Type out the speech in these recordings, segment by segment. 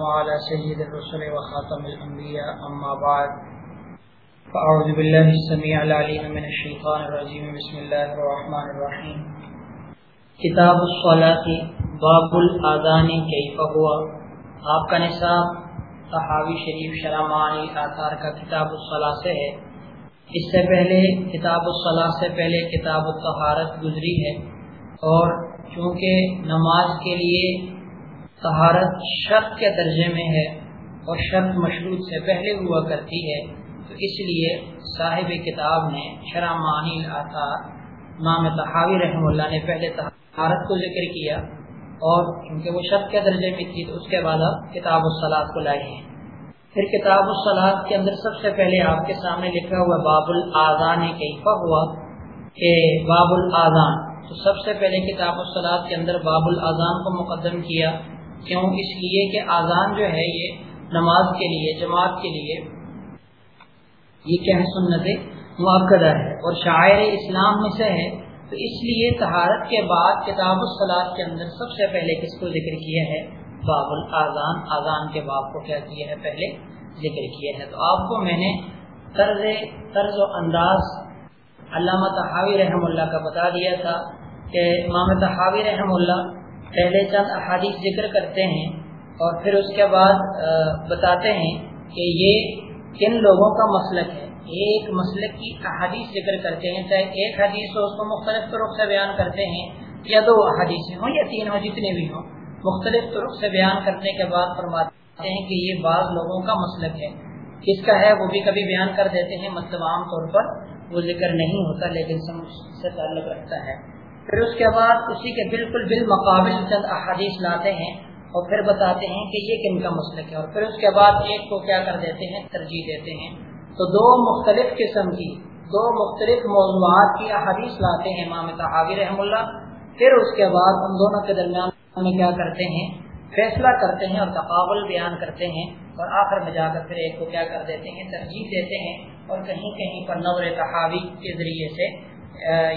وعلى سيد الرسل وخاتم الأنبياء. أما بعد، فأعوذ بالله السميع العليم من الشيطان الرجيم. بسم الله الرحمن الرحيم. کتاب الصلاة، باب الآذان کیف ہوا آپ کا نصاب صحابی شریف شرح معانی آثار کا کتاب الصلاة سے ہے۔ اس سے پہلے، کتاب الصلاة سے پہلے کتاب الطہارت گزری ہے اور چونکہ نماز کے لیے طہارت شرط کے درجے میں ہے اور شرط مشروط سے پہلے ہوا کرتی ہے، تو اس لیے صاحب کتاب نے شرح معنی آثار امام تحاوی رحم اللہ نے پہلے طہارت کو ذکر کیا اور چونکہ وہ شرط کے درجے میں تھی، تو اس کے بعد اب کتاب الصلاط کو لائے ہیں۔ پھر کتاب الصلاط کے اندر سب سے پہلے آپ کے سامنے لکھا ہوا باب الآذان کیفا ہوا کہ باب الآذان تو سب سے پہلے کتاب الصلاط کے اندر باب الآذان کو مقدم کیا۔ کیوں؟ اس لیے کہ آزان جو ہے یہ نماز کے لیے، جماعت کے لیے یہ کیا ہے؟ سنت موقع ہے اور شاعر اسلام میں سے ہے۔ تو اس لیے تہارت کے بعد کتاب الصلاط کے اندر سب سے پہلے کس کو ذکر کیا ہے؟ باب الآذان آزان کے باب کو کیا کیا ہے؟ پہلے ذکر کیا ہے۔ تو آپ کو میں نے طرز طرز و انداز علامہ تحاوی رحم اللہ کا بتا دیا تھا کہ امام تحاوی رحم اللہ پہلے چند احادیث ذکر کرتے ہیں اور پھر اس کے بعد بتاتے ہیں کہ یہ کن لوگوں کا مسلک ہے۔ ایک مسلک کی احادیث ذکر کرتے ہیں، چاہے ایک حدیث ہو، اس کو مختلف طرق سے بیان کرتے ہیں یا دو حدیث ہوں یا تین ہوں، جتنے بھی ہوں، مختلف طرق سے بیان کرنے کے بعد فرماتے ہیں کہ یہ بعض لوگوں کا مسلک ہے۔ کس کا ہے، وہ بھی کبھی بیان کر دیتے ہیں مطلب عام طور پر وہ ذکر نہیں ہوتا، لیکن سے تعلق رکھتا ہے۔ پھر اس کے بعد اسی کے بالکل بالمقابل چند احادیث لاتے ہیں اور پھر بتاتے ہیں کہ یہ کن کا مسلک ہے اور پھر اس کے بعد ایک کو کیا کر دیتے ہیں؟ ترجیح دیتے ہیں۔ تو دو مختلف قسم کی، دو مختلف موضوعات کی احادیث لاتے ہیں امام تحاوی رحم اللہ۔ پھر اس کے بعد ان دونوں کے درمیان میں کیا کرتے ہیں؟ فیصلہ کرتے ہیں اور تقابل بیان کرتے ہیں اور آخر میں جا کر پھر ایک کو کیا کر دیتے ہیں؟ ترجیح دیتے ہیں اور کہیں کہیں پر نور تحاوی کے ذریعے سے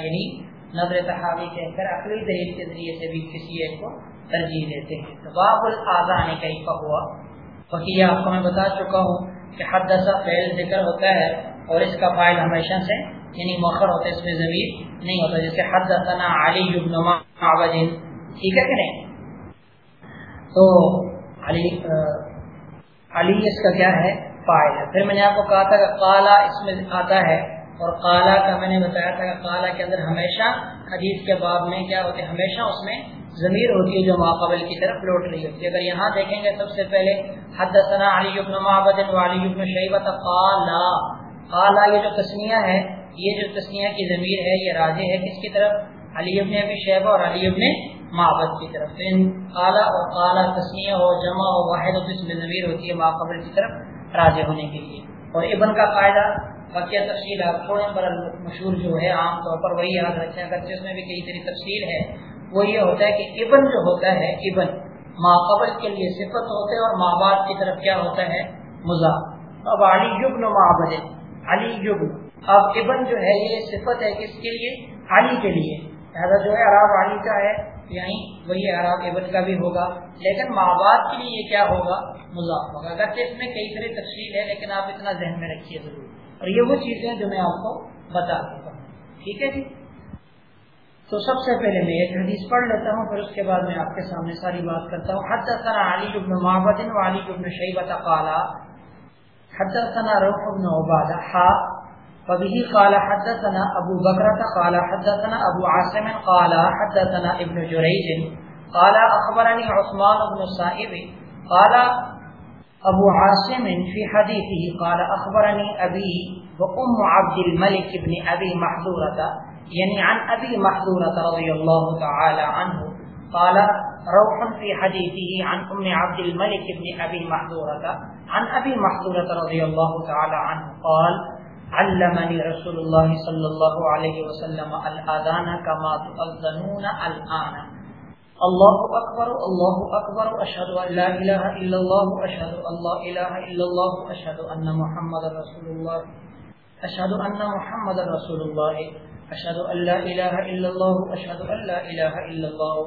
یعنی نظر تحاوی کے اندر عقلی دلیل کے ذریعے سے بھی کسی ایک کو ترجیح دیتے ہیں۔ تو باب الآذان کہیں کا ہوا بقیہ آپ کو میں بتا چکا ہوں کہ حدثہ فعل ذکر ہوتا ہے اور اس کا فائل ہمیشہ سے یعنی مخر ہوتا ہے، اس میں ضمیر نہیں ہوتا، جیسے حد حدثنا علی بن معبد ٹھیک ہے کہ نہیں؟ تو علی علی اس کا کیا ہے؟ فائل ہے۔ پھر میں نے آپ کو کہا تھا کہ قالا اس میں آتا ہے اور کالا کا میں نے بتایا تھا کہ کالا کے اندر ہمیشہ حدیث کے باب میں کیا ہوتے ہیں؟ ہمیشہ اس میں ضمیر ہوتی ہے جو ماقبل کی طرف لوٹ رہی ہوتی ہے۔ اگر یہاں دیکھیں گے سب سے پہلے حدثنا علی بن معبد و علی بن شیبت قالا۔ قالا یہ جو تسمیہ ہے، یہ جو تسمیہ کی ضمیر ہے، یہ راجے ہے کس کی طرف؟ علی ابن ابی شیبہ اور علی ابن معبد کی طرف۔ ان قالا اور قالا تسمیہ ہو جمع ہو واحد اس میں ضمیر ہوتی ہے ماقبل کی طرف راجے ہونے کے لیے۔ اور ابن کا قاعدہ باقی تفصیل آپ تھوڑے پر مشہور جو ہے عام طور پر وہی یاد رکھیں۔ اگر جس میں بھی کئی طرح تفصیل ہے وہ یہ ہوتا ہے کہ ابن جو ہوتا ہے، ابن ماں قبل کے لیے صفت ہوتے اور ماں باپ کی طرف کیا ہوتا ہے؟ مزا اب علی یبن معبد، علی یبن اب ابن جو ہے، یہ صفت ہے کس کے لیے؟ علی کے لیے۔ لہٰذا جو ہے عراب علی کا ہے۔ یعنی وہی عراب ابن کا بھی ہوگا، لیکن ماں باپ کے لیے یہ کیا ہوگا؟ مذاق ہوگا۔ اگر اس میں کئی طرح تفصیل ہے، لیکن آپ اتنا ذہن میں رکھیے ضرور۔ اور یہ وہ چیزیں جو میں آپ کو بتا دیتا ہوں۔ ٹھیک ہے جی؟ تو سب سے پہلے میں ایک حدیث پڑھ لیتا ہوں، پھر اس کے بعد میں آپ کے سامنے ساری بات کرتا ہوں۔ حدثنا علی بن معبد و علی بن شیبت قال حدثنا روح بن عبادہ، حا وبه قال حدثنا ابو بکرة قال حدثنا ابو عاصم، قال حدثنا ابن جريج، قال اخبرني عثمان بن الصائب قال ابو عاصم في حديثه، قال اخبرني ابي وام عبد الملك بن ابي محذورة، يعني عن ابي محذورة رضي الله تعالى عنه، قال روح في حديثه عن ام عبد الملك بن ابي محذورة، عن ابي محذورة رضي الله تعالى عنه قال علمني رسول الله صلى الله عليه وسلم الاذان كما تؤذنون الان. اللہ اکبر اللہ اکبر، اشہد ان لا الہ الا اللہ، اشہد ان لا الہ الا اللہ، اشہد ان محمد رسول اللہ، اشہد ان محمد رسول اللہ، اشہد ان لا الہ الا اللہ، اشہد ان لا الہ الا اللہ،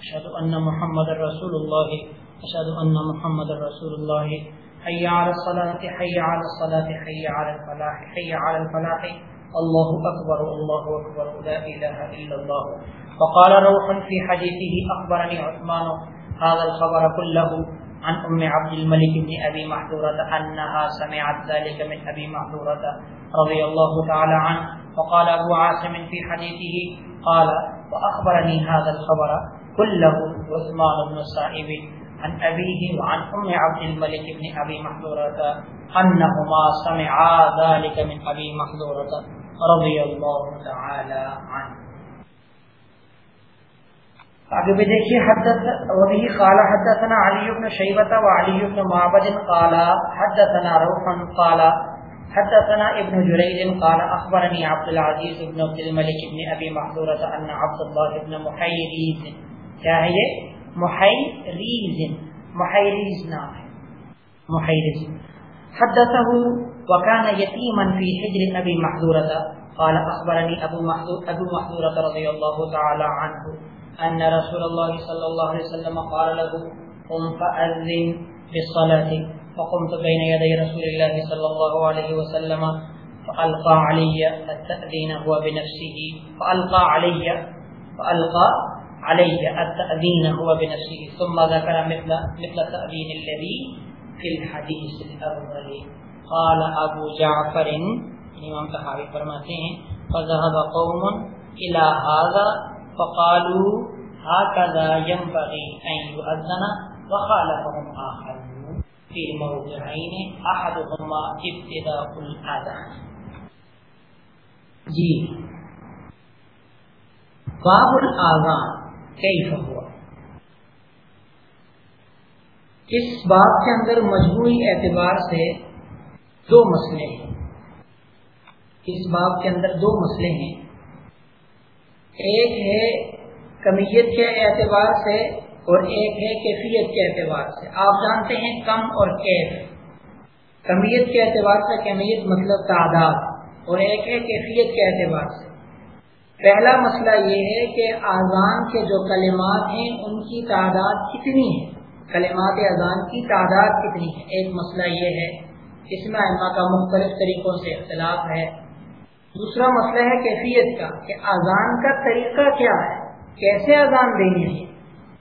اشہد ان محمد رسول اللہ أشهد أن محمد رسول الله حي على الصلاة، حي على الصلاة، حي على الفلاح، حي على الفلاح. الله أكبر الله أكبر، لا إله إلا الله. وقال روح في حديثه، أخبرني عثمان. هذا الخبر كله عن أم عبد الملك بن أبي محذورة، أنها سمعت ذلك من أبي محذورة رضي الله تعالى عنه. وقال أبو عاصم في حديثه، قال وأخبرني هذا الخبر كله عثمان بن الصائب عن أبيه وعن أم عبد الملك بن أبي محذورة أنهما سمعا ذلك من أبي محذورة رضي الله تعالى عنه. آگے بھی دیکھیے، حدث وہی قال، حدثنا علی بن شیبہ و علی بن معبد قال، حدثنا روح قال، حدثنا ابن جريج قال اخبرني عبد العزيز بن عبد الملك بن ابي محذورة ان عبد الله بن محيريز کیا ہے یہ؟ محيريز محيريز نام ہے. محيريز حدثه وكان يتيما في حجر ابي محذورة. قال اخبرني ابو محذور ابو محذورة رضي الله تعالى عنه أن رسول الله صلى الله عليه وسلم قال له، قم فأذن بالصلاة فقمت بين يدي رسول الله صلى الله عليه وسلم، فألقى علي التأذين هو بنفسه. فألقى علي فألقى علي التأذين هو بنفسه، ثم ذكر مثل مثل التأذين الذي في الحديث الأول. قال أبو جعفر امام تحاوی فرماتے ہیں، فذهب قوم الى هذا فقالوا هكذا ينبغي أن يؤذن وخالفهم آخرون في موضعين أحدهما ابتداء الأذان جی. باب الاذان کیف ہوا۔ اس بات کے اندر مجموعی اعتبار سے دو مسئلے ہیں۔ اس باب کے اندر دو مسئلے ہیں۔ ایک ہے کمیت کے اعتبار سے اور ایک ہے کیفیت کے اعتبار سے۔ آپ جانتے ہیں کم اور کیف۔ کمیت کے اعتبار سے کمیت مطلب تعداد اور ایک ہے کیفیت کے اعتبار سے۔ پہلا مسئلہ یہ ہے کہ اذان کے جو کلمات ہیں، ان کی تعداد کتنی ہے؟ کلمات اذان کی تعداد کتنی ہے؟ ایک مسئلہ یہ ہے، اس میں علما کا مختلف طریقوں سے اختلاف ہے۔ دوسرا مسئلہ ہے کیفیت کا، کہ اذان کا طریقہ کیا ہے؟ کیسے اذان دینی ہے؟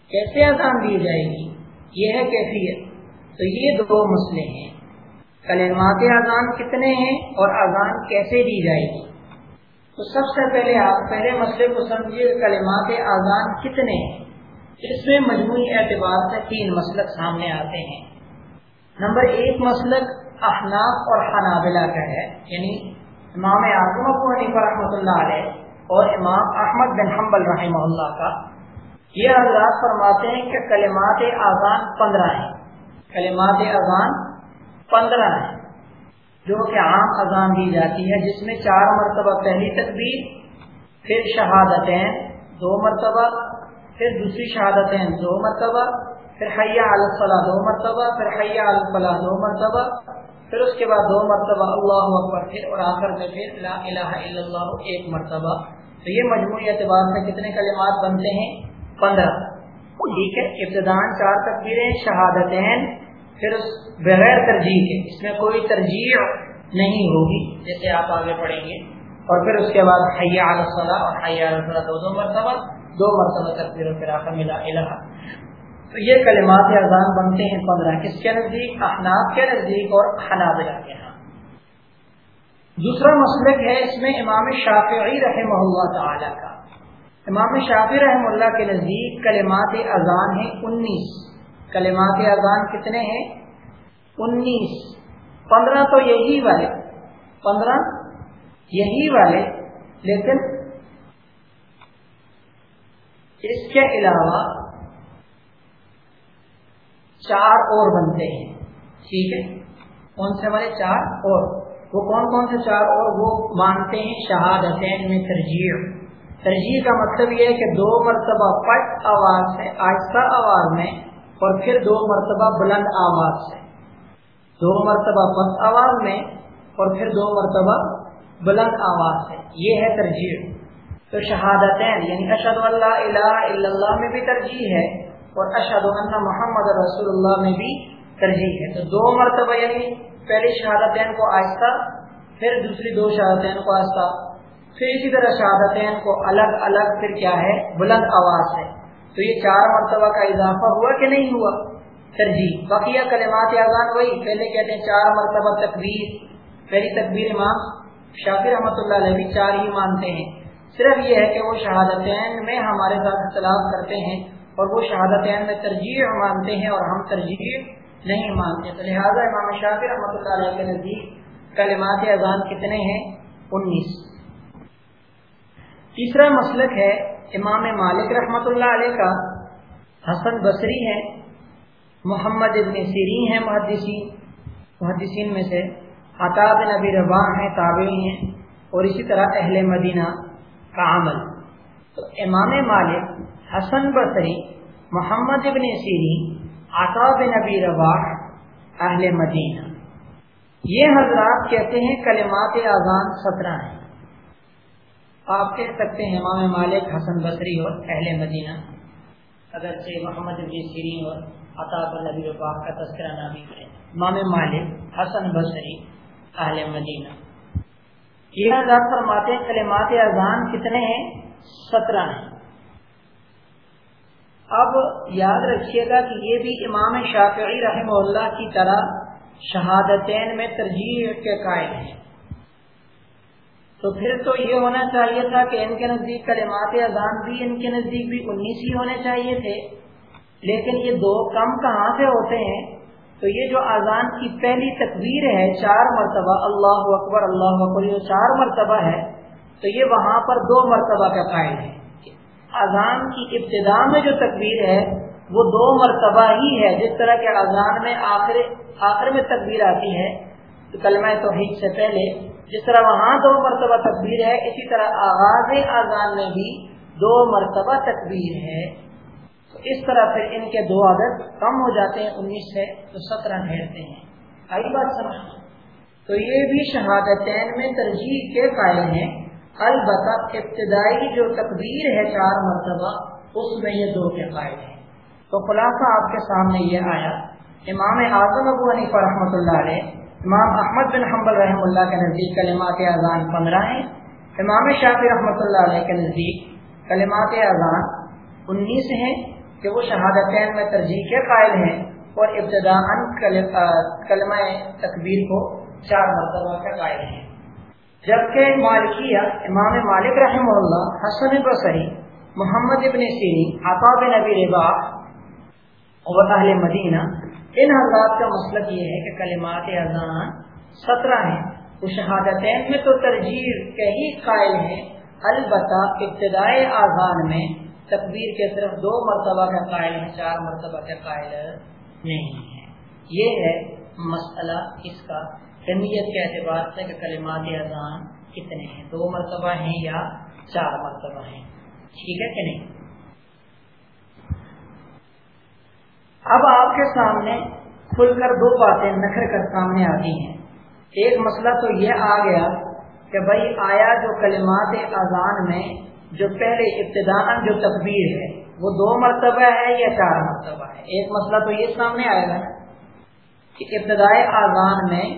کیسے اذان دی جائے گی؟ یہ ہے کیفیت۔ تو یہ دو مسئلے ہیں۔ کلمات اذان کتنے ہیں اور اذان کیسے دی جائے گی؟ تو سب سے پہلے آپ پہلے مسئلے کو سمجھیے کلمات اذان کتنے ہیں۔ اس میں مجموعی اعتبار سے تین مسلک سامنے آتے ہیں۔ نمبر ایک مسلک احناف اور حنابلہ کا ہے یعنی امام اعظم ابو حنیفہ رحمۃ اللہ علیہ اور امام احمد بن حنبل رحمہ اللہ کا۔ یہ حضرات فرماتے ہیں کہ کلمات اذان پندرہ ہیں۔ کلمات اذان پندرہ ہیں۔ جو کہ عام اذان دی جاتی ہے جس میں چار مرتبہ، پہلی تکبیر، پھر شہادتیں دو مرتبہ، پھر دوسری شہادتیں دو مرتبہ، پھر حیا الفلاح دو مرتبہ، پھر حیا الفلاح، دو مرتبہ، پھر اس کے بعد دو مرتبہ، اللہ اکبر، پھر اور آخر میں پھر لا الہ الا اللہ، ایک مرتبہ۔ تو یہ مجموعی اعتبار سے کتنے کلمات بنتے ہیں؟ پندرہ۔ ٹھیک ہے ابتدان چار تقبیریں شہادتیں پھر بغیر ترجیح کے، اس میں کوئی ترجیح نہیں ہوگی، جیسے آپ آگے پڑھیں گے۔ اور پھر اس کے بعد حیا الصلاح اور حیا الفلاح دو دو مرتبہ دو مرتبہ تقبیر و پھر ملا الہ تو یہ کلمات اذان بنتے ہیں پندرہ کس کے نزدیک، احناف کے نزدیک اور حنابلہ کے ہاں۔ دوسرا مسلک ہے اس میں امام شافعی رحمہ اللہ تعالی کا۔ امام شافی رحم اللہ کے نزدیک کلمات اذان ہیں انیس۔ کلمات اذان کتنے ہیں؟ انیس۔ پندرہ تو یہی والے۔ پندرہ یہی والے، لیکن اس کے علاوہ چار اور بنتے ہیں۔ ٹھیک ہے۔ کون سے والے؟ چار اور۔ وہ کون کون سے چار اور؟ وہ مانتے ہیں شہادتین میں ترجیح۔ ترجیح کا مطلب یہ ہے کہ دو مرتبہ پٹ آواز سے آہستہ آواز میں اور پھر دو مرتبہ بلند آواز سے۔ دو مرتبہ پس آواز میں اور پھر دو مرتبہ بلند آواز سے۔ یہ ہے ترجیح۔ تو شہادتین یعنی اشد اللہ الہ الا اللہ میں بھی ترجیح ہے اور اشد محمد رسول اللہ میں بھی ترجیح ہے۔ تو دو مرتبہ یعنی پہلی شہادتین کو آہستہ، پھر دوسری دو شہادتین کو آہستہ۔ پھر اسی طرح شہادتین کو الگ الگ، پھر کیا ہے؟ بلند آواز ہے تو یہ چار مرتبہ کا اضافہ ہوا کہ نہیں ہوا؟ ترجیح۔ بقیہ کلمات اذان وہی، پہلے کہتے ہیں چار مرتبہ تکبیر، پہلی تکبیر امام شافی رحمۃ اللہ علیہ بھی چار ہی مانتے ہیں۔ صرف یہ ہے کہ وہ شہادتین میں ہمارے ساتھ اختلاف کرتے ہیں اور وہ شہادتین میں ترجیح مانتے ہیں اور ہم ترجیح نہیں مانتے۔ تو لہٰذا امام شافی رحمۃ اللہ علیہ کے نزدیک کلمات اذان کتنے ہیں؟ انیس۔ تیسرا مسلک ہے امام مالک رحمۃ اللہ علیہ کا حسن بصری ہے محمد ابن سیرین ہے محدثین محدثین میں سے عطا بن نبی ربا ہیں تابعی ہیں، اور اسی طرح اہل مدینہ کا عمل۔ تو امام مالک، حسن بصری، محمد ابن سیرین، عطا بن نبی ربا اہل مدینہ۔ یہ حضرات کہتے ہیں کلمات اذان سترہ ہیں۔ آپ کہہ سکتے ہیں امام مالک، حسن بصری اور اہل مدینہ، اگرچہ محمد سیرین اور عطاب النبی الباق کا تذکرہ نہ بھی کریں۔ امام مالک، حسن بصری، اہل مدینہ۔ یہ حضرات فرماتے کلمات اذان کتنے ہیں؟ سترہ ہیں۔ اب یاد رکھیے گا کہ یہ بھی امام شافعی رحمہ اللہ کی طرح شہادتین میں ترجیح کے قائل ہیں۔ تو پھر تو یہ ہونا چاہیے تھا کہ ان کے نزدیک کلمات اذان بھی ان کے نزدیک بھی انیس ہی ہونے چاہیے تھے۔ لیکن یہ دو کم کہاں سے ہوتے ہیں؟ تو یہ جو اذان کی پہلی تکبیر ہے، چار مرتبہ، اللہ اکبر اللہ اکبر، یہ چار مرتبہ ہے۔ تو یہ وہاں پر دو مرتبہ کا قائم ہے۔ اذان کی ابتدا میں جو تکبیر ہے، وہ دو مرتبہ ہی ہے۔ جس طرح کے اذان میں آخر آخر میں تکبیر آتی ہے، تو کلمہ توحید سے پہلے جس طرح وہاں دو مرتبہ تکبیر ہے، اسی طرح آغاز اذان میں بھی دو مرتبہ تکبیر ہے۔ تو اس طرح پھر ان کے دو عدد کم ہو جاتے ہیں، انیس سے تو سترہ ٹھہرتے ہیں۔ آئی بات سمجھ۔ تو یہ بھی شہادتین میں ترجیح کے قائل ہیں۔ البتہ ابتدائی جو تکبیر ہے چار مرتبہ، اس میں یہ دو کے قائل ہیں۔ تو خلاصہ آپ کے سامنے یہ آیا۔ امام اعظم ابو حنیفہ رحمۃ اللہ علیہ امام احمد بن حمبل رحم اللہ کے نزدیک کلمات اذان پندرہ ہیں۔ امام شافی رحمۃ اللہ علیہ کے نزدیک کلمات اذان انیس ہیں کہ وہ شہادتین میں ترجیح کے قائل ہیں اور ابتدا کلمہ تکبیر کو چار مرتبہ کے قائل ہیں۔ جبکہ مالکیہ امام مالک رحم اللہ، حسن بصری، محمد ابن سیری عطا بن نبی ربا اور اہل مدینہ، ان حضرات کا مسئلہ یہ ہے کہ کلمات اذان سترہ ہیں۔ تو شہادتین میں تو ترجیح کے ہی قائل ہیں۔ البتہ ابتدائی اذان میں تکبیر کے صرف دو مرتبہ کا قائل ہے چار مرتبہ کا قائل نہیں ہے یہ ہے مسئلہ اس کا اہمیت کے اعتبار سے کہ کلمات اذان کتنے ہیں، دو مرتبہ ہیں یا چار مرتبہ ہیں۔ ٹھیک ہے کہ نہیں؟ اب آپ کے سامنے کھل کر دو باتیں نکھر کر سامنے آتی ہیں۔ ایک مسئلہ تو یہ آ گیا کہ بھائی آیا جو کلمات اذان میں جو پہلے ابتدا جو تکبیر ہے، وہ دو مرتبہ ہے یا چار مرتبہ ہے؟ ایک مسئلہ تو یہ سامنے آئے گا کہ ابتدائے اذان میں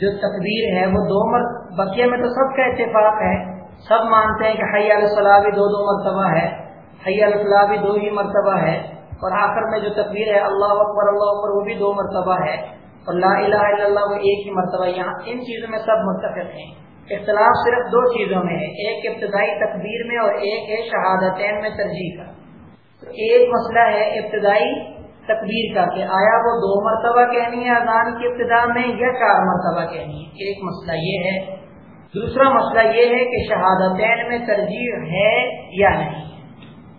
جو تکبیر ہے، وہ دو مرتبہ بقیہ میں تو سب کا اتفاق ہے۔ سب مانتے ہیں کہ حیا الفلاح بھی دو دو مرتبہ ہے حیا الفلاح بھی دو ہی مرتبہ ہے۔ اور آخر میں جو تقبیر ہے، اللہ اکبر اللہ اکبر، وہ بھی دو مرتبہ ہے۔ اور لا الہ الا اللہ، وہ ایک ہی مرتبہ۔ یہاں ان چیزوں میں سب متفق ہیں۔ اختلاف صرف دو چیزوں میں ہے۔ ایک ابتدائی تقبیر میں اور ایک ہے شہادتین میں ترجیح کا۔ تو ایک مسئلہ ہے ابتدائی تقبیر کا کہ آیا وہ دو مرتبہ کہنی ہے اذان کی ابتدا میں یا چار مرتبہ کہنی ہے۔ ایک مسئلہ یہ ہے۔ دوسرا مسئلہ یہ ہے کہ شہادتین میں ترجیح ہے یا نہیں۔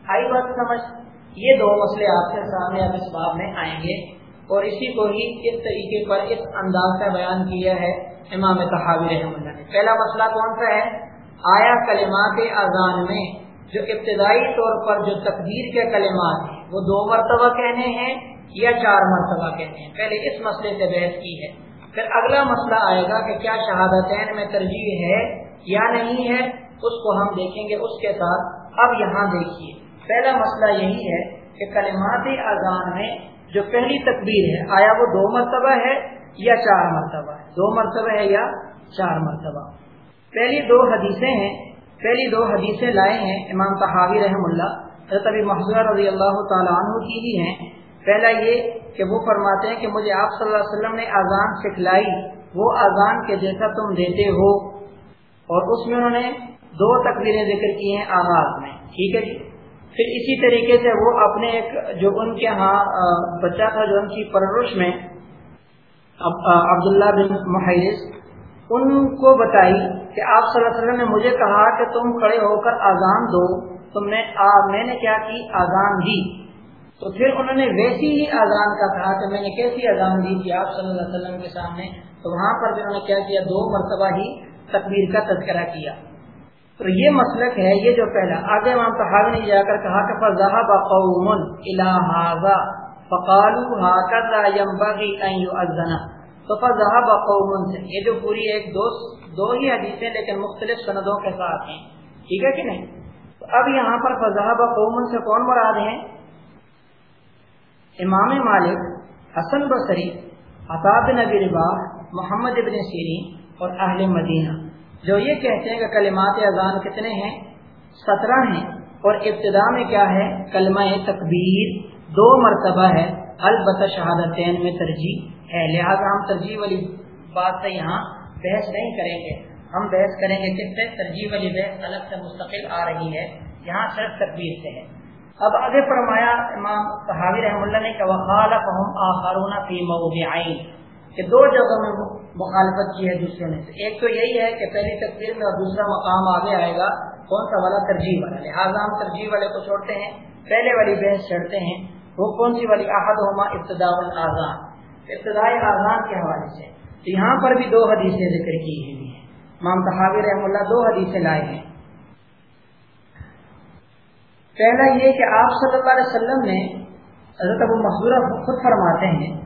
آئی بات سمجھ؟ یہ دو مسئلے آپ کے سامنے اب اس باب میں آئیں گے اور اسی کو ہی اس طریقے پر اس انداز کا بیان کیا ہے امام تحابی رحم اللہ نے۔ پہلا مسئلہ کون سا ہے؟ آیا کلمات اذان میں جو ابتدائی طور پر جو تقدیر کے کلمات ہیں، وہ دو مرتبہ کہنے ہیں یا چار مرتبہ کہنے ہیں؟ پہلے اس مسئلے سے بحث کی ہے۔ پھر اگلا مسئلہ آئے گا کہ کیا شہادتین میں ترجیح ہے یا نہیں ہے، اس کو ہم دیکھیں گے، اس کے ساتھ۔ اب یہاں دیکھیے۔ پہلا مسئلہ یہی ہے کہ کلمات اذان میں جو پہلی تکبیر ہے، آیا وہ دو مرتبہ ہے یا چار مرتبہ؟ ہے دو مرتبہ ہے یا چار مرتبہ؟ پہلی دو حدیثیں ہیں، پہلی دو حدیثیں لائے ہیں امام تحاوی رحم اللہ، حضرت ابھی رضی اللہ تعالیٰ عنہ کی ہی ہیں۔ پہلا یہ کہ وہ فرماتے ہیں کہ مجھے آپ صلی اللہ علیہ وسلم نے اذان سکھلائی، وہ اذان کے جیسا تم دیتے ہو۔ اور اس میں انہوں نے دو تقریریں ذکر کی ہیں آغاز میں۔ ٹھیک ہے جی؟ پھر اسی طریقے سے وہ اپنے ایک جو ان کے ہاں بچہ تھا جو ان کی پرورش میں عبداللہ بن محرس ان کو بتائی کہ آپ صلی اللہ علیہ وسلم نے مجھے کہا کہ تم کھڑے ہو کر اذان دو، تم نے میں نے کیا کی؟ اذان دی۔ تو پھر انہوں نے ویسی ہی اذان کا کہا کہ میں نے کیسی اذان دی تھی آپ صلی اللہ علیہ وسلم کے سامنے؟ تو وہاں پر بھی انہوں نے کیا کیا؟ دو مرتبہ ہی تکبیر کا تذکرہ کیا۔ تو یہ مسلک ہے، یہ جو پہلا، آگے وہاں صحابی نے جا کر کہا کہ فضحب قوم الى فقالوا هكذا ينبغي ان يؤذن تو فضحب قوم سے، یہ جو پوری ایک دو دو ہی حدیثیں لیکن مختلف سندوں کے ساتھ ہیں۔ ٹھیک ہے کہ نہیں؟ تو اب یہاں پر فضحب قوم سے کون مراد ہیں؟ امام مالک، حسن بصری عطاب نبی ربا محمد ابن سیرین اور اہل مدینہ۔ جو یہ کہتے ہیں کہ کلمات اذان کتنے ہیں؟ سترہ ہیں۔ اور ابتدا میں کیا ہے؟ کلمہ تکبیر دو مرتبہ ہے۔ البتہ شہادتین میں ترجیح ہے۔ لہذا ہم ترجیح والی بات سے یہاں بحث نہیں کریں گے۔ ہم بحث کریں گے کس سے ترجیح والی بحث الگ سے مستقل آ رہی ہے۔ یہاں صرف تکبیر سے ہے۔ اب آگے فرمایا امام صحابی رحم اللہ نے کہ وخالفهم آخرون فی موضعین کہ دو جگہ میں مخالفت کی ہے دوسرے میں سے۔ ایک تو یہی ہے کہ پہلی تصویر میں اور دوسرا مقام آگے آئے گا، کون سا والا ترجیح والا؟ لہٰذا ہم ترجیح والے کو چھوڑتے ہیں، پہلے والی بحث چڑھتے ہیں، وہ کون سی والی؟ احد ہوما ابتدا الزان ابتدائی آزان کے حوالے سے۔ تو یہاں پر بھی دو حدیثیں ذکر کی ہوئی ہیں۔ مام تحابی رحم اللہ دو حدیثیں لائے ہیں۔ پہلا یہ کہ آپ صلی اللہ علیہ وسلم نے حضرت ابو محضورہ خود فرماتے ہیں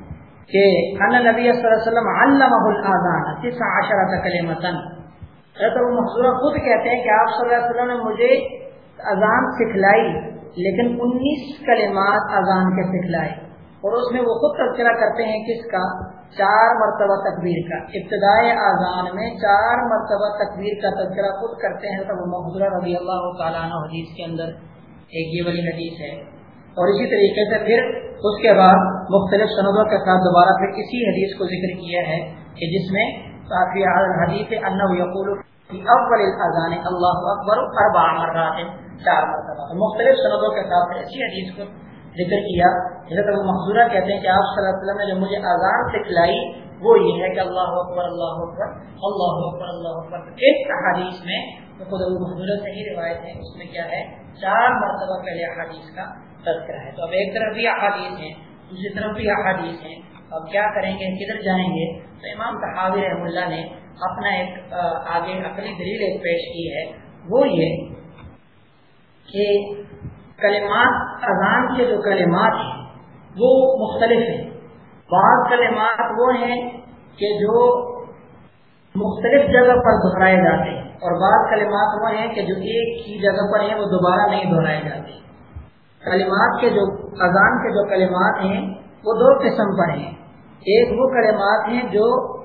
کہ ان نبی صلی اللہ علیہ وسلم علمہ الاذان تسع عشرۃ کلمۃ. حضرت ابو محذورہ خود کہتے ہیں کہ آپ صلی اللہ علیہ وسلم نے مجھے اذان سکھلائی، لیکن انیس کلمات اذان کے سکھلائے۔ اور اس میں وہ خود تذکرہ کرتے ہیں کس کا؟ چار مرتبہ تکبیر کا۔ ابتدائے اذان میں چار مرتبہ تکبیر کا تذکرہ خود کرتے ہیں۔ تب محضورہ رضی اللہ تعالیٰ عنہ حدیث کے اندر ایک یہ والی حدیث ہے۔ اور اسی طریقے سے پھر اس کے بعد مختلف سندوں کے ساتھ دوبارہ پھر اسی حدیث کو ذکر کیا ہے کہ جس میں کافی حدیث یقول اول الاذان اللہ اکبر اربع مرات چار مرتبہ مختلف سندوں کے ساتھ اسی حدیث کو ذکر کیا۔ حضرت ابو محضورہ کہتے ہیں کہ آپ صلی اللہ علیہ وسلم نے جو مجھے اذان سکھلائی وہ یہ ہے کہ اللہ اکبر اللہ اکبر اللہ اکبر اللہ اکبر۔ ایک حدیث میں خود ابو محضورہ سے ہی روایت ہے، اس میں کیا ہے؟ چار مرتبہ پہلے حدیث کا تذکرہ ہے۔ تو اب ایک طرف بھی احادیث ہیں، دوسری طرف بھی احادیث ہیں۔ اب کیا کریں گے؟ کدھر جائیں گے؟ تو امام تحاوی رحم اللہ نے اپنا ایک آگے اپنی دلیل ایک پیش کی ہے۔ وہ یہ کہ کلمات، اذان کے جو کلمات ہیں، وہ مختلف ہیں۔ بعض کلمات وہ ہیں کہ جو مختلف جگہ پر دہرائے جاتے ہیں، اور بعض کلمات وہ ہیں کہ جو ایک ہی جگہ پر ہیں، وہ دوبارہ نہیں دہرائے جاتے۔ کلمات کے جو اذان کے جو کلمات ہیں، وہ دو قسم پر ہیں۔ ایک وہ کلمات ہیں جو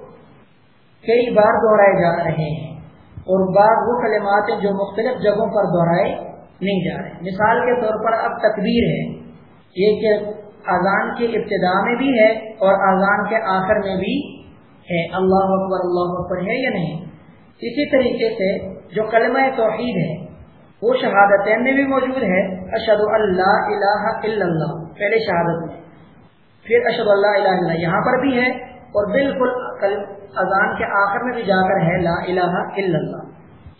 کئی بار دہرائے جا رہے ہیں اور بعض وہ کلمات ہیں جو مختلف جگہوں پر دہرائے نہیں جا رہے۔ مثال کے طور پر اب تکبیر ہے۔ یہ کہ اذان کے ابتدا میں بھی ہے اور اذان کے آخر میں بھی ہے۔ اللہ اکبر اللہ اکبر ہے یا نہیں؟ اسی طریقے سے جو کلمہ توحید ہے، وہ شہادتین میں بھی موجود ہے اشد اللہ الہ الا اللہ پہلے شہادت میں پھر اشد اللہ الہ اللہ یہاں پر بھی ہے اور بالکل اذان کے آخر میں بھی جا کر ہے لا الہ الا اللہ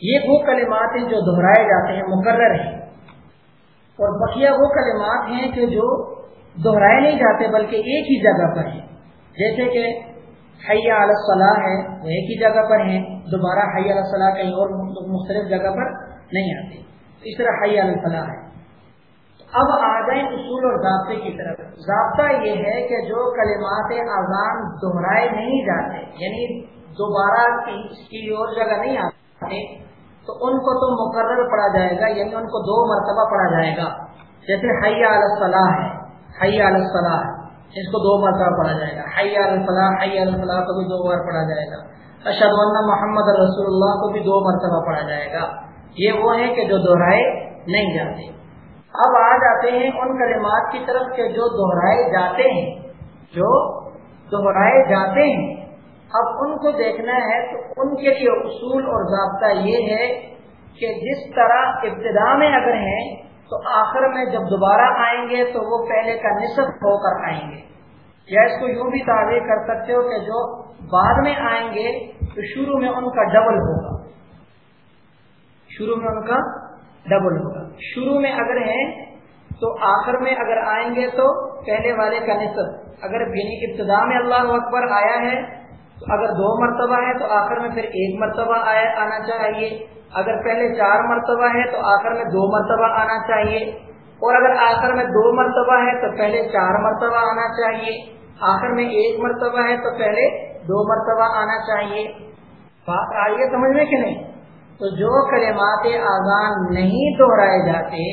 یہ وہ کلمات ہیں جو دہرائے جاتے ہیں، مقرر ہیں. اور بقیہ وہ کلمات ہیں کہ جو دہرائے نہیں جاتے بلکہ ایک ہی جگہ پر ہیں. جیسے کہ حیا علیہ صلاح ہے، وہ ایک ہی جگہ پر ہیں. دوبارہ حیا علیہ کہیں اور مختلف جگہ پر نہیں آتے. اس طرح حی الفلاح ہے. اب آ جائیں اصول اور ضابطے کی طرف۔ ضابطہ یہ ہے کہ جو کلمات اذان دہرائے نہیں جاتے یعنی دوبارہ کی اور جگہ نہیں آتے، تو ان کو تو مقرر پڑا جائے گا یعنی ان کو دو مرتبہ پڑھا جائے گا۔ جیسے حیا الفلاح ہے حیا الفلاح اس کو دو مرتبہ پڑھا جائے گا۔ حیا الفلاح حیا الفلاح کو بھی دو بار پڑھا جائے گا۔ اشد محمد رسول اللہ کو بھی دو مرتبہ پڑھا جائے گا۔ یہ وہ ہیں کہ جو دہرائے نہیں جاتے۔ اب آ جاتے ہیں ان کلمات کی طرف کے جو دہرائے جاتے ہیں، جو دہرائے جاتے ہیں۔ اب ان کو دیکھنا ہے تو ان کے لیے اصول اور ضابطہ یہ ہے کہ جس طرح ابتدا میں اگر ہیں تو آخر میں جب دوبارہ آئیں گے تو وہ پہلے کا نصف ہو کر آئیں گے۔ یا اس کو یوں بھی تعبیر کر سکتے ہو کہ جو بعد میں آئیں گے تو شروع میں ان کا ڈبل ہوگا۔ شروع میں ان کا ڈبل ہوگا۔ شروع میں اگر ہیں تو آخر میں اگر آئیں گے تو پہلے والے کا نصف اگر یعنی ابتدا میں اللہ اکبر آیا ہے تو اگر دو مرتبہ ہے تو آخر میں پھر ایک مرتبہ آیا آنا چاہیے۔ اگر پہلے چار مرتبہ ہے تو آخر میں دو مرتبہ آنا چاہیے۔ اور اگر آخر میں دو مرتبہ ہے تو پہلے چار مرتبہ آنا چاہیے۔ آخر میں ایک مرتبہ ہے تو پہلے دو مرتبہ آنا چاہیے۔ بات آئیے سمجھ میں کہ نہیں؟ تو جو کلمات آزان نہیں دہرائے جاتے،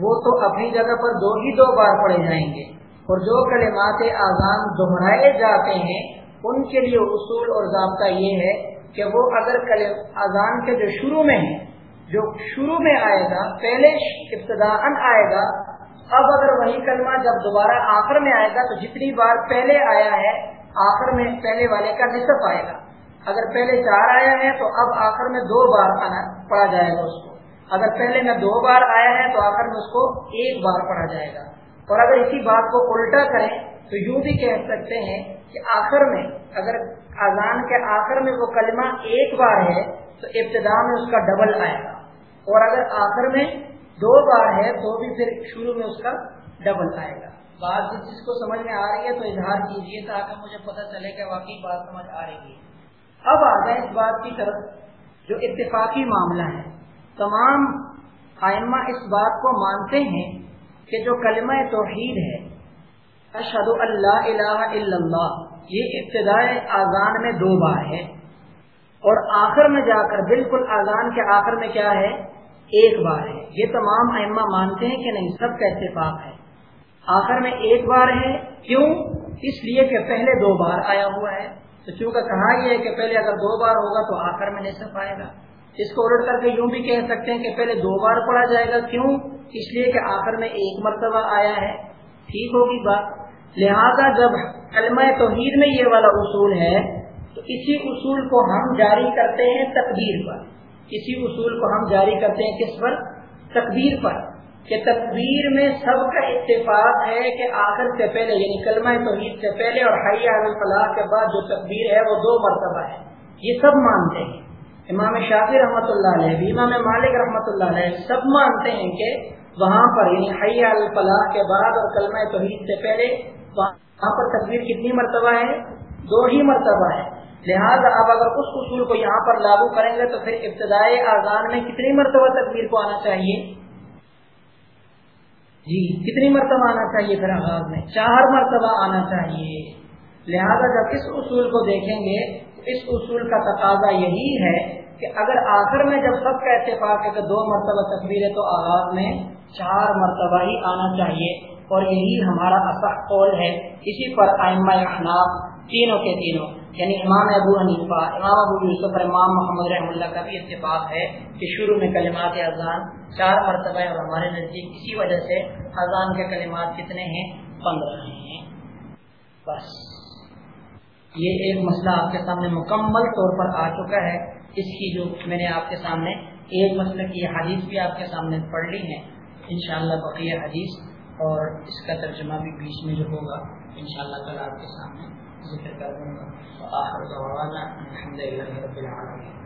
وہ تو اپنی جگہ پر دو ہی دو بار پڑے جائیں گے۔ اور جو کلمات آزان دہرائے جاتے ہیں، ان کے لیے اصول اور ضابطہ یہ ہے کہ وہ اگر اذان کے جو شروع میں ہے جو شروع میں آئے گا، پہلے ابتدا آئے گا، اب اگر وہی کلمہ جب دوبارہ آخر میں آئے گا، تو جتنی بار پہلے آیا ہے، آخر میں پہلے والے کا نصف آئے گا۔ اگر پہلے چار آیا ہے تو اب آخر میں دو بار آنا پڑھا جائے گا اس کو۔ اگر پہلے میں دو بار آیا ہے تو آخر میں اس کو ایک بار پڑھا جائے گا۔ اور اگر اسی بات کو الٹا کریں تو یوں بھی کہہ سکتے ہیں کہ آخر میں اگر اذان کے آخر میں وہ کلمہ ایک بار ہے تو ابتدا میں اس کا ڈبل آئے گا۔ اور اگر آخر میں دو بار ہے تو بھی پھر شروع میں اس کا ڈبل آئے گا۔ بات جس کو سمجھ میں آ رہی ہے تو اظہار کیجیے تاکہ مجھے پتہ چلے کہ واقعی بات سمجھ آ رہی ہے۔ اب آ جائیں اس بات کی طرف، جو اتفاقی معاملہ ہے۔ تمام آئمہ اس بات کو مانتے ہیں کہ جو کلمہ توحید ہے اشد اللہ الہ الا اللہ، یہ ابتدائے آزان میں دو بار ہے۔ اور آخر میں جا کر بالکل آزان کے آخر میں کیا ہے؟ ایک بار ہے۔ یہ تمام ائمہ مانتے ہیں کہ نہیں، سب کا اتفاق ہے۔ آخر میں ایک بار ہے۔ کیوں؟ اس لیے کہ پہلے دو بار آیا ہوا ہے۔ تو چونکہ کہا یہ ہے کہ پہلے اگر دو بار ہوگا تو آخر میں نصف آئے گا۔ اس کو الٹ کر کے یوں بھی کہہ سکتے ہیں کہ پہلے دو بار پڑھا جائے گا۔ کیوں؟ اس لیے کہ آخر میں ایک مرتبہ آیا ہے۔ ٹھیک ہوگی بات۔ لہذا جب علماء توحید میں یہ والا اصول ہے، تو اسی اصول کو ہم جاری کرتے ہیں تقدیر پر۔ اسی اصول کو ہم جاری کرتے ہیں کس پر؟ تقدیر پر۔ کہ تقدیر میں سب کا اتفاق ہے کہ آخر سے پہلے یعنی کلمہ توحید سے پہلے اور حیا الفلاح کے بعد جو تقدیر ہے وہ دو مرتبہ ہے۔ یہ سب مانتے ہیں۔ امام شافی رحمۃ اللہ علیہ امام مالک رحمۃ اللہ علیہ سب مانتے ہیں کہ وہاں پر یعنی حیا الفلاح کے بعد اور کلمہ توحید سے پہلے وہاں پر تصویر کتنی مرتبہ ہے؟ دو ہی مرتبہ ہے۔ لہٰذا اب اگر اس اصول کو یہاں پر لاگو کریں گے تو پھر ابتدائی آزان میں کتنی مرتبہ تصویر کو آنا چاہیے؟ جی کتنی مرتبہ آنا چاہیے پھر آغاز میں؟ چار مرتبہ آنا چاہیے۔ لہذا جب اس اصول کو دیکھیں گے اس اصول کا تقاضا یہی ہے کہ اگر آخر میں جب سب کا اتفاق ہے کہ دو مرتبہ تصویر ہے تو آغاز میں چار مرتبہ ہی آنا چاہیے۔ اور یہی ہمارا اصح قول ہے۔ اسی پر آئمہ احناف تینوں کے تینوں یعنی امام ابو حنیفہ، امام ابو یوسف اور امام محمد رحم اللہ کا بھی اتفاق ہے کہ شروع میں کلمات اذان چار مرتبہ اور ہمارے نزدیک اسی وجہ سے اذان کے کلمات کتنے ہیں؟ پندرہ ہیں۔ بس۔ یہ ایک مسئلہ آپ کے سامنے مکمل طور پر آ چکا ہے۔ اس کی جو میں نے آپ کے سامنے ایک مسئلہ کی حدیث بھی آپ کے سامنے پڑھ لی ہے۔ انشاءاللہ بقیہ حدیث اور اس کا ترجمہ بھی بیچ میں جو ہوگا، انشاءاللہ کل آپ کے سامنے ذکر کر دوں گا۔ آخر الحمد للہ رب العالمین۔